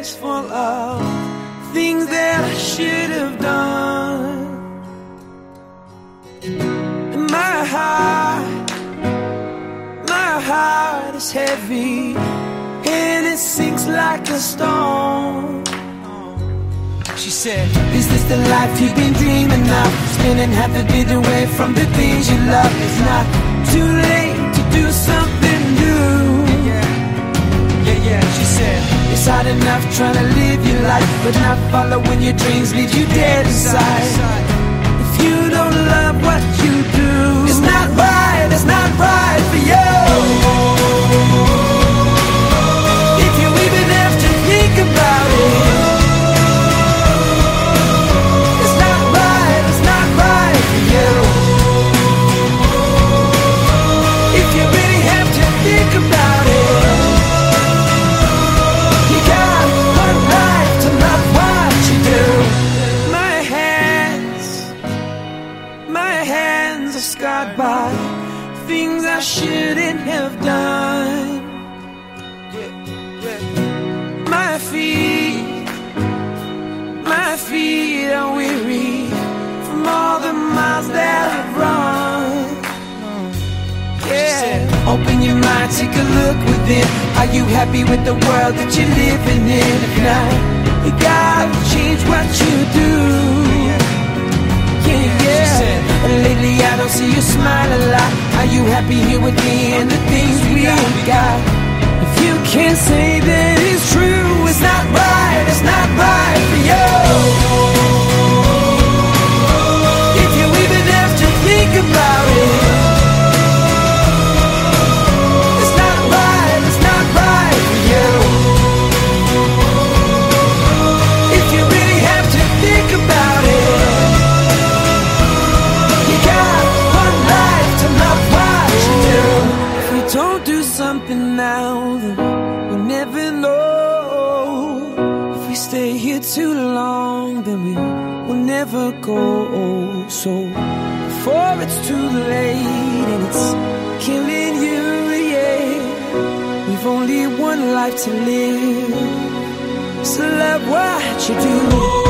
days full of things that I should have done. And my heart, my heart is heavy and it sinks like a stone. She said, Is this the life you've been dreaming of? Spinning half a bit away from the things you love. It's not too late to do something. Hard enough trying to live your life, but not following your dreams leave you dead inside. If you don't love what you do, by things I shouldn't have done. My feet my feet are weary from all the miles that I've run. Yeah. Open your mind, take a look within. Are you happy with the world that you're living in? If not, you gotta change what you do. Yeah, yeah. See you smile a lot. Are you happy here with me and the things we got? If you can't say that it's true, long, then we will never go. So before it's too late and it's killing you, yeah. We've only one life to live. So love what you do.